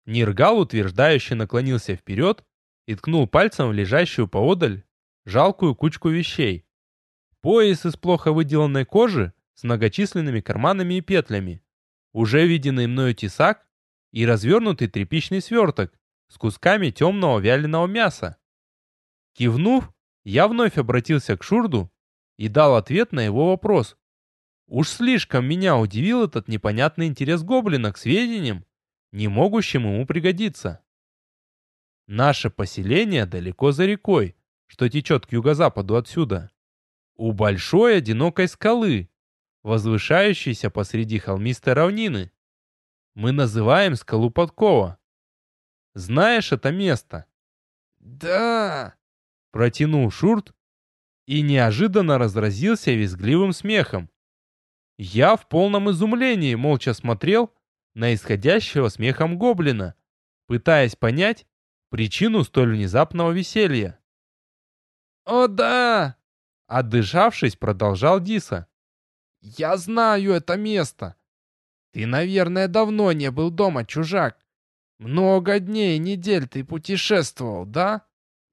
Нергал утверждающе наклонился вперед и ткнул пальцем в лежащую поодаль жалкую кучку вещей. Пояс из плохо выделанной кожи с многочисленными карманами и петлями, уже виденный мною тесак и развернутый тряпичный сверток с кусками темного вяленого мяса. Кивнув, я вновь обратился к Шурду и дал ответ на его вопрос. Уж слишком меня удивил этот непонятный интерес гоблина к сведениям, не могущим ему пригодиться. Наше поселение далеко за рекой, что течет к юго-западу отсюда, у большой одинокой скалы, возвышающейся посреди холмистой равнины. Мы называем скалу Подкова. Знаешь это место? Да, протянул Шурт и неожиданно разразился визгливым смехом. Я в полном изумлении молча смотрел на исходящего смехом гоблина, пытаясь понять причину столь внезапного веселья. «О да!» Отдышавшись, продолжал Диса. «Я знаю это место. Ты, наверное, давно не был дома, чужак. Много дней и недель ты путешествовал, да?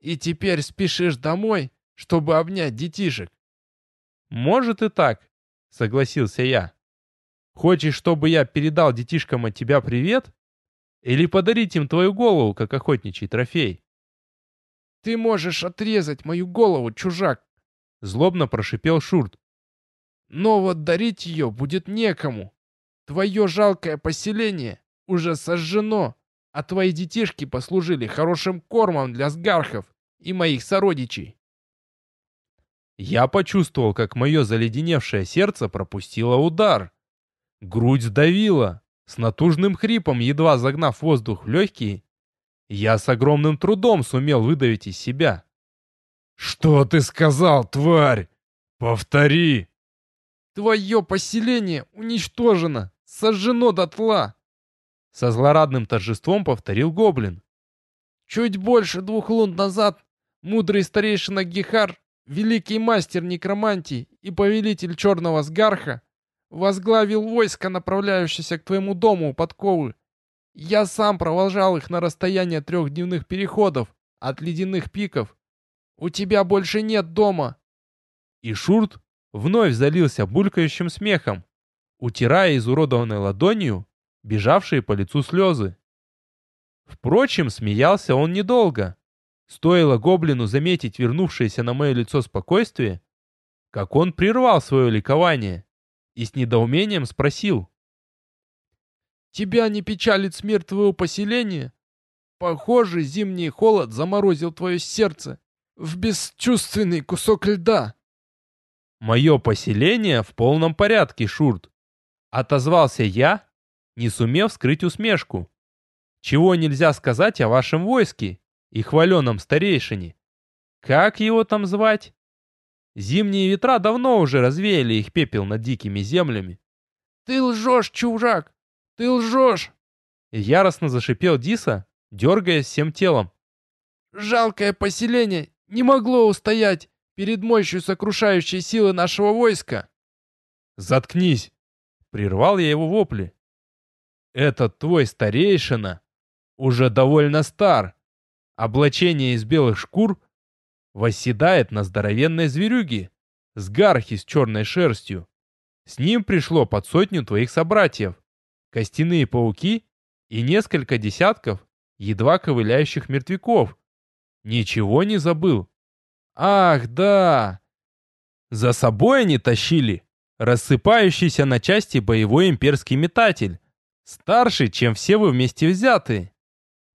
И теперь спешишь домой, чтобы обнять детишек». «Может и так», — согласился я. «Хочешь, чтобы я передал детишкам от тебя привет? Или подарить им твою голову, как охотничий трофей?» Ты можешь отрезать мою голову, чужак!» Злобно прошипел Шурт. «Но вот дарить ее будет некому. Твое жалкое поселение уже сожжено, а твои детишки послужили хорошим кормом для сгархов и моих сородичей». Я почувствовал, как мое заледеневшее сердце пропустило удар. Грудь сдавила, с натужным хрипом, едва загнав воздух в легкие, я с огромным трудом сумел выдавить из себя. «Что ты сказал, тварь? Повтори!» «Твое поселение уничтожено, сожжено дотла!» Со злорадным торжеством повторил гоблин. «Чуть больше двух лун назад мудрый старейшина Гихар, великий мастер некромантии и повелитель черного сгарха, возглавил войско, направляющееся к твоему дому у подковы. Я сам провожал их на расстояние трехдневных переходов от ледяных пиков. У тебя больше нет дома. И Шурт вновь залился булькающим смехом, утирая изуродованной ладонью бежавшие по лицу слезы. Впрочем, смеялся он недолго. Стоило гоблину заметить вернувшееся на мое лицо спокойствие, как он прервал свое ликование и с недоумением спросил. «Тебя не печалит смерть твоего поселения? Похоже, зимний холод заморозил твое сердце в бесчувственный кусок льда». «Мое поселение в полном порядке, Шурт», — отозвался я, не сумев скрыть усмешку. «Чего нельзя сказать о вашем войске и хваленом старейшине? Как его там звать?» Зимние ветра давно уже развеяли их пепел над дикими землями. «Ты лжешь, чужак! Ты лжешь!» Яростно зашипел Диса, дергаясь всем телом. «Жалкое поселение не могло устоять перед мощью сокрушающей силы нашего войска!» «Заткнись!» — прервал я его вопли. «Этот твой старейшина уже довольно стар. Облачение из белых шкур восседает на здоровенной зверюге с гархи с черной шерстью. С ним пришло под сотню твоих собратьев, костяные пауки и несколько десятков едва ковыляющих мертвяков. Ничего не забыл. Ах, да! За собой они тащили рассыпающийся на части боевой имперский метатель, старше, чем все вы вместе взятые.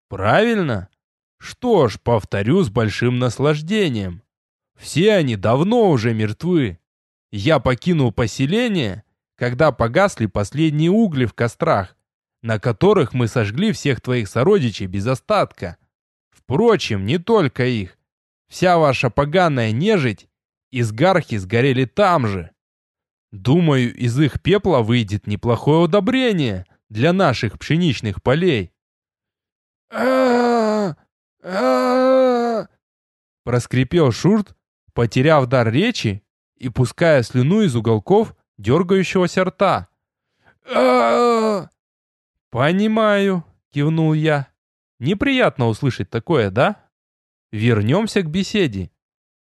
Правильно? Что ж, повторю с большим наслаждением. Все они давно уже мертвы. Я покинул поселение, когда погасли последние угли в кострах, на которых мы сожгли всех твоих сородичей без остатка. Впрочем, не только их. Вся ваша поганая нежить из гархи сгорели там же. Думаю, из их пепла выйдет неплохое удобрение для наших пшеничных полей. а а Проскрипел Шурт, потеряв дар речи и пуская слюну из уголков дергающегося рта. «Понимаю», — кивнул я. «Неприятно услышать такое, да? Вернемся к беседе.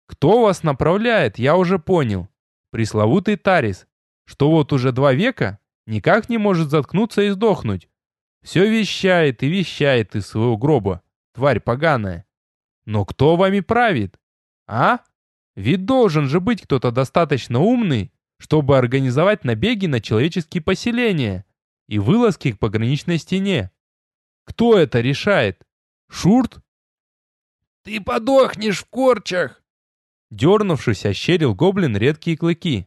Кто вас направляет, я уже понял. Пресловутый Тарис, что вот уже два века никак не может заткнуться и сдохнуть. Все вещает и вещает из своего гроба тварь поганая. Но кто вами правит? А? Ведь должен же быть кто-то достаточно умный, чтобы организовать набеги на человеческие поселения и вылазки к пограничной стене. Кто это решает? Шурт? «Ты подохнешь в корчах!» Дернувшись, ощерил гоблин редкие клыки.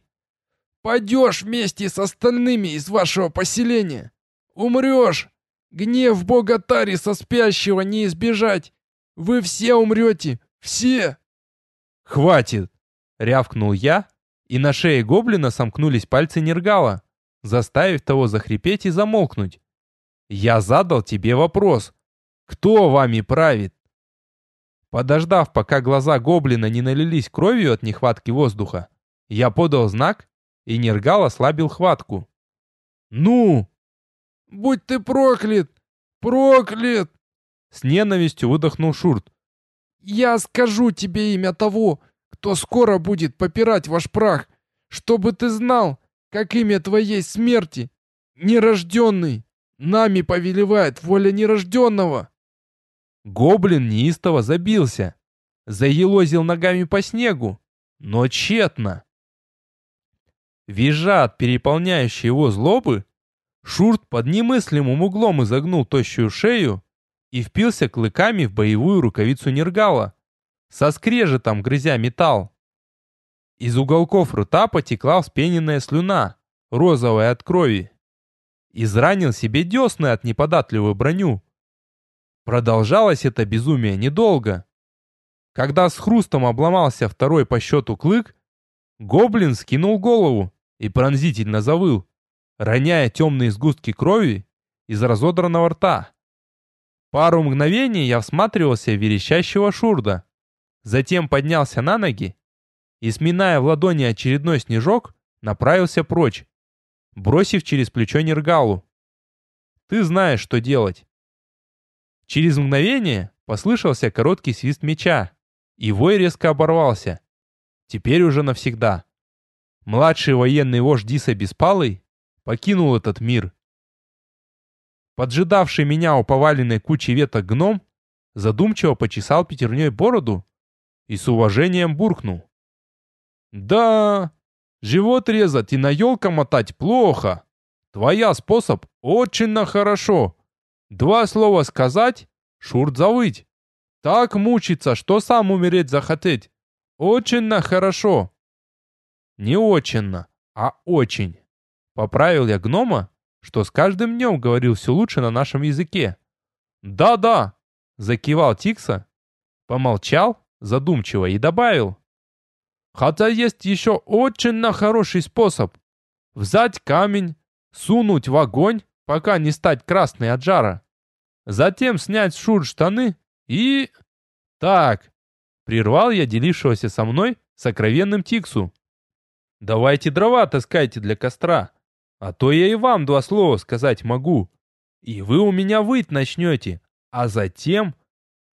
«Пойдешь вместе с остальными из вашего поселения! Умрешь! Гнев бога Тариса спящего не избежать. Вы все умрете. Все!» «Хватит!» — рявкнул я, и на шее гоблина сомкнулись пальцы Нергала, заставив того захрипеть и замолкнуть. «Я задал тебе вопрос. Кто вами правит?» Подождав, пока глаза гоблина не налились кровью от нехватки воздуха, я подал знак, и Нергал ослабил хватку. «Ну!» Будь ты проклят! Проклят!» С ненавистью выдохнул Шурт. «Я скажу тебе имя того, кто скоро будет попирать ваш прах, чтобы ты знал, как имя твоей смерти. Нерожденный! Нами повелевает воля нерожденного!» Гоблин неистово забился, заелозил ногами по снегу, но тщетно. Визжа от переполняющей его злобы, Шурт под немыслимым углом изогнул тощую шею и впился клыками в боевую рукавицу Нергала, со скрежетом грызя металл. Из уголков рта потекла вспененная слюна, розовая от крови. Изранил себе десны от неподатливой броню. Продолжалось это безумие недолго. Когда с хрустом обломался второй по счету клык, гоблин скинул голову и пронзительно завыл роняя темные сгустки крови из разодранного рта. Пару мгновений я всматривался в верещащего шурда, затем поднялся на ноги и, сминая в ладони очередной снежок, направился прочь, бросив через плечо Нергалу. «Ты знаешь, что делать». Через мгновение послышался короткий свист меча, и вой резко оборвался. Теперь уже навсегда. Младший военный вождь Диса Беспалый покинул этот мир. Поджидавший меня у поваленной кучи веток гном задумчиво почесал пятерней бороду и с уважением буркнул. «Да, живот резать и на елка мотать плохо. Твоя способ очень на хорошо. Два слова сказать, шурт завыть. Так мучиться, что сам умереть захотеть. Очень на хорошо». «Не очень, а очень». Поправил я гнома, что с каждым днем говорил все лучше на нашем языке. «Да-да», — закивал Тикса, помолчал задумчиво и добавил. «Хотя есть еще очень на хороший способ. Взять камень, сунуть в огонь, пока не стать красной от жара. Затем снять шур штаны и... Так, прервал я делившегося со мной сокровенным Тиксу. Давайте дрова таскайте для костра, а то я и вам два слова сказать могу. И вы у меня выть начнете, а затем...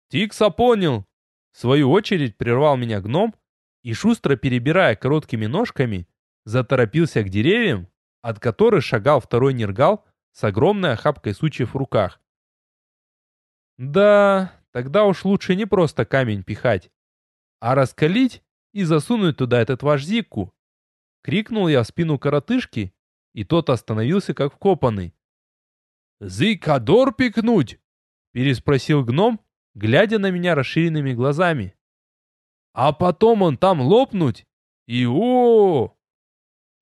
Тикса понял. В свою очередь прервал меня гном и, шустро перебирая короткими ножками, заторопился к деревьям, от которых шагал второй нергал с огромной охапкой сучьев в руках. Да, тогда уж лучше не просто камень пихать, а раскалить и засунуть туда этот ваш зикку. Крикнул я в спину коротышки, и тот остановился как вкопанный. «Зикадор пикнуть?» — переспросил гном, глядя на меня расширенными глазами. «А потом он там лопнуть? И о,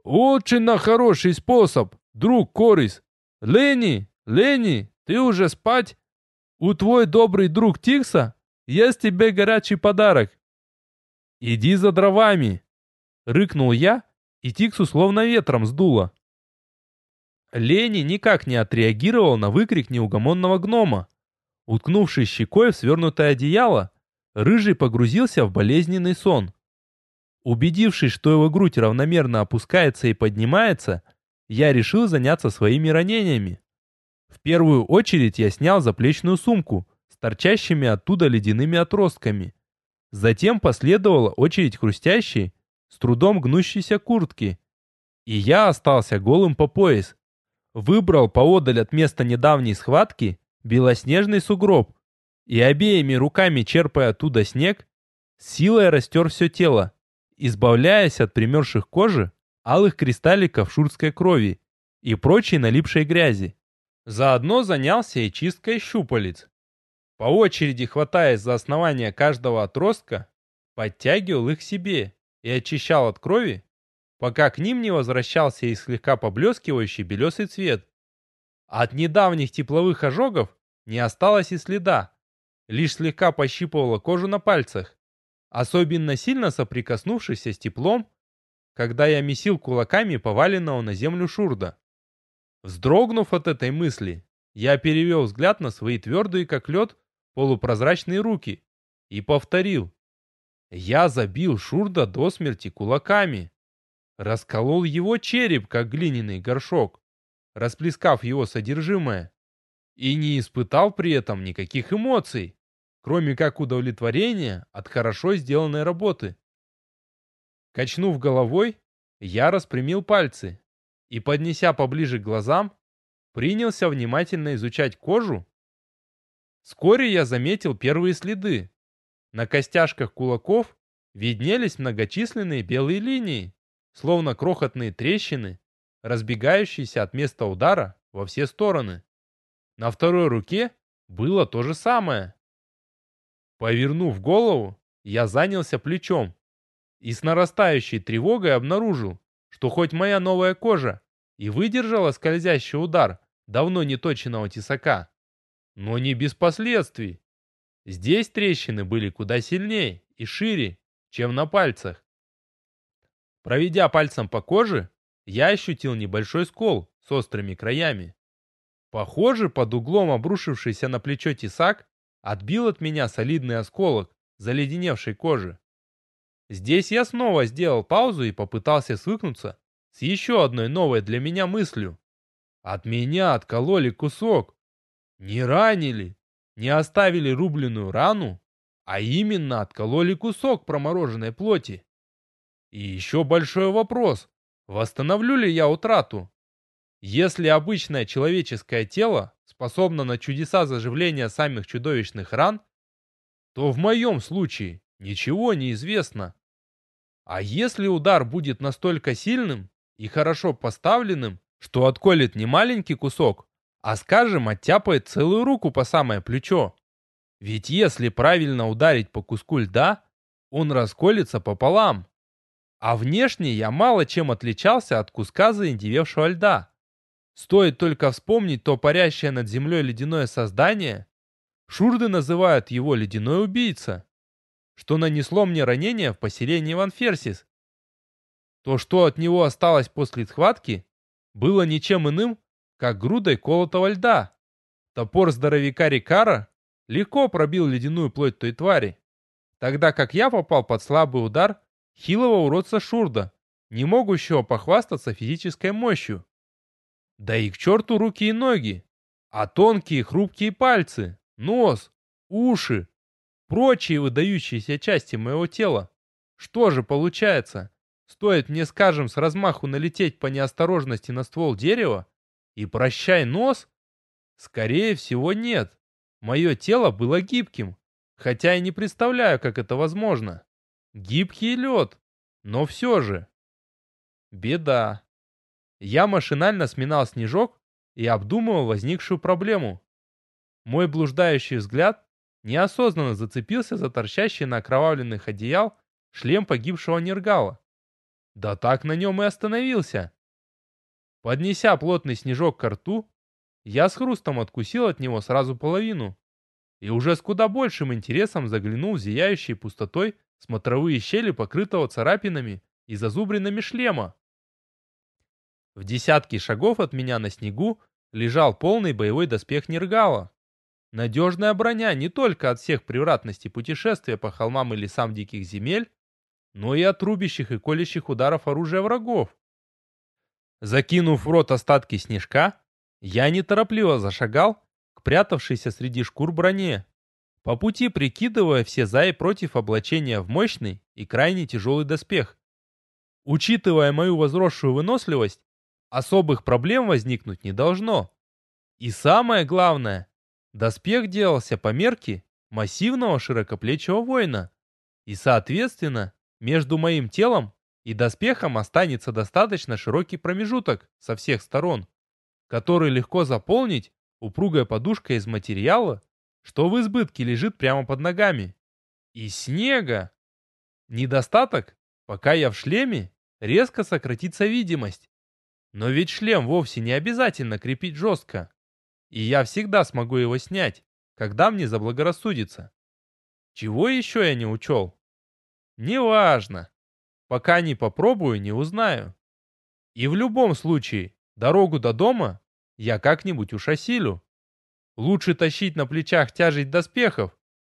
Очень на хороший способ, друг Корис! Лени, Лени, ты уже спать? У твой добрый друг Тикса есть тебе горячий подарок. Иди за дровами!» Рыкнул я, и Тиксу словно ветром сдуло. Лени никак не отреагировал на выкрик неугомонного гнома. Уткнувшись щекой в свернутое одеяло, Рыжий погрузился в болезненный сон. Убедившись, что его грудь равномерно опускается и поднимается, я решил заняться своими ранениями. В первую очередь я снял заплечную сумку с торчащими оттуда ледяными отростками. Затем последовала очередь хрустящей, с трудом гнущейся куртки. И я остался голым по пояс. Выбрал поодаль от места недавней схватки белоснежный сугроб и обеими руками черпая оттуда снег, силой растер все тело, избавляясь от примерзших кожи, алых кристалликов шурской крови и прочей налипшей грязи. Заодно занялся и чисткой щупалец. По очереди хватаясь за основание каждого отростка, подтягивал их себе и очищал от крови, пока к ним не возвращался и слегка поблескивающий белесый цвет. От недавних тепловых ожогов не осталось и следа, лишь слегка пощипывала кожу на пальцах, особенно сильно соприкоснувшись с теплом, когда я месил кулаками поваленного на землю шурда. Вздрогнув от этой мысли, я перевел взгляд на свои твердые, как лед, полупрозрачные руки и повторил. Я забил Шурда до смерти кулаками. Расколол его череп, как глиняный горшок, расплескав его содержимое. И не испытал при этом никаких эмоций, кроме как удовлетворения от хорошо сделанной работы. Качнув головой, я распрямил пальцы и, поднеся поближе к глазам, принялся внимательно изучать кожу. Вскоре я заметил первые следы. На костяшках кулаков виднелись многочисленные белые линии, словно крохотные трещины, разбегающиеся от места удара во все стороны. На второй руке было то же самое. Повернув голову, я занялся плечом и с нарастающей тревогой обнаружил, что хоть моя новая кожа и выдержала скользящий удар давно неточенного тесака, но не без последствий. Здесь трещины были куда сильнее и шире, чем на пальцах. Проведя пальцем по коже, я ощутил небольшой скол с острыми краями. Похоже, под углом обрушившийся на плечо тесак отбил от меня солидный осколок заледеневшей кожи. Здесь я снова сделал паузу и попытался свыкнуться с еще одной новой для меня мыслью. От меня откололи кусок. Не ранили, не оставили рубленную рану, а именно откололи кусок промороженной плоти. И еще большой вопрос, восстановлю ли я утрату? Если обычное человеческое тело способно на чудеса заживления самых чудовищных ран, то в моем случае ничего не известно. А если удар будет настолько сильным и хорошо поставленным, что отколет не маленький кусок, а, скажем, оттяпает целую руку по самое плечо? Ведь если правильно ударить по куску льда, он расколется пополам. А внешне я мало чем отличался от куска заиндевевшего льда. Стоит только вспомнить то парящее над землей ледяное создание. Шурды называют его ледяной убийца, что нанесло мне ранение в поселении Ванферсис. То, что от него осталось после схватки, было ничем иным, как грудой колотого льда. Топор здоровяка Рикара легко пробил ледяную плоть той твари, тогда как я попал под слабый удар хилого уродца Шурда, не могущего похвастаться физической мощью. Да и к черту руки и ноги. А тонкие хрупкие пальцы, нос, уши, прочие выдающиеся части моего тела. Что же получается? Стоит мне, скажем, с размаху налететь по неосторожности на ствол дерева и прощай нос? Скорее всего, нет. Мое тело было гибким, хотя и не представляю, как это возможно. Гибкий лед, но все же. Беда. Я машинально сминал снежок и обдумывал возникшую проблему. Мой блуждающий взгляд неосознанно зацепился за торчащий на окровавленных одеял шлем погибшего Нергала. Да так на нем и остановился. Поднеся плотный снежок к рту, я с хрустом откусил от него сразу половину и уже с куда большим интересом заглянул в зияющие пустотой смотровые щели, покрытого царапинами и зазубринами шлема. В десятки шагов от меня на снегу лежал полный боевой доспех Нергала. Надежная броня не только от всех превратностей путешествия по холмам и лесам диких земель, но и от рубящих и колющих ударов оружия врагов. Закинув в рот остатки снежка, я неторопливо зашагал к прятавшейся среди шкур броне, по пути прикидывая все за и против облачения в мощный и крайне тяжелый доспех. Учитывая мою возросшую выносливость, особых проблем возникнуть не должно. И самое главное, доспех делался по мерке массивного широкоплечего воина. И, соответственно, между моим телом и доспехом останется достаточно широкий промежуток со всех сторон, который легко заполнить упругой подушкой из материала, что в избытке лежит прямо под ногами. И снега. Недостаток, пока я в шлеме, резко сократится видимость. Но ведь шлем вовсе не обязательно крепить жестко. И я всегда смогу его снять, когда мне заблагорассудится. Чего еще я не учел? Неважно. Пока не попробую, не узнаю. И в любом случае, дорогу до дома я как-нибудь уж осилю. Лучше тащить на плечах тяжесть доспехов,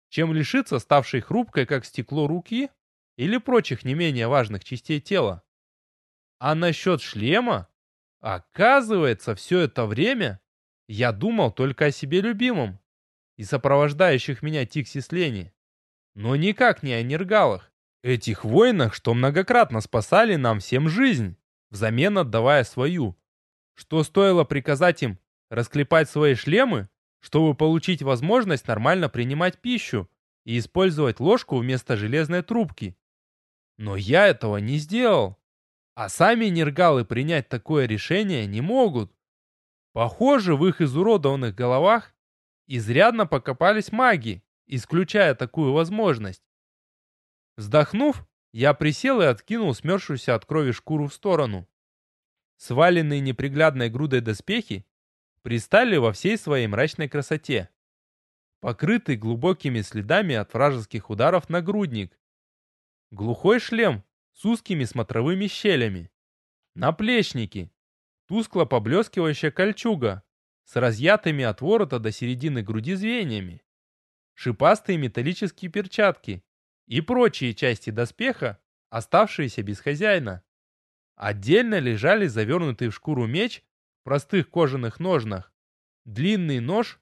чем лишиться ставшей хрупкой, как стекло руки или прочих не менее важных частей тела. А насчет шлема? Оказывается, все это время я думал только о себе любимом и сопровождающих меня Тиксис Лени. Но никак не о нергалах, этих воинах, что многократно спасали нам всем жизнь, взамен отдавая свою. Что стоило приказать им расклепать свои шлемы, чтобы получить возможность нормально принимать пищу и использовать ложку вместо железной трубки. Но я этого не сделал. А сами нергалы принять такое решение не могут. Похоже, в их изуродованных головах изрядно покопались маги, исключая такую возможность. Вздохнув, я присел и откинул смерзшуюся от крови шкуру в сторону. Сваленные неприглядной грудой доспехи пристали во всей своей мрачной красоте. Покрытый глубокими следами от вражеских ударов нагрудник. Глухой шлем с узкими смотровыми щелями. Наплечники. Тускло поблескивающая кольчуга с разъятыми от ворота до середины груди звеньями. Шипастые металлические перчатки и прочие части доспеха, оставшиеся без хозяина. Отдельно лежали завернутый в шкуру меч простых кожаных ножнах, длинный нож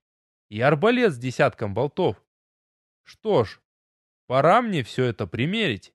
и арбалет с десятком болтов. Что ж, пора мне все это примерить.